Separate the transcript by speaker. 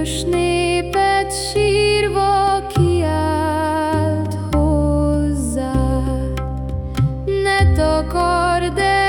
Speaker 1: Hűvös néped sírva kiált hozzá, ne takard el.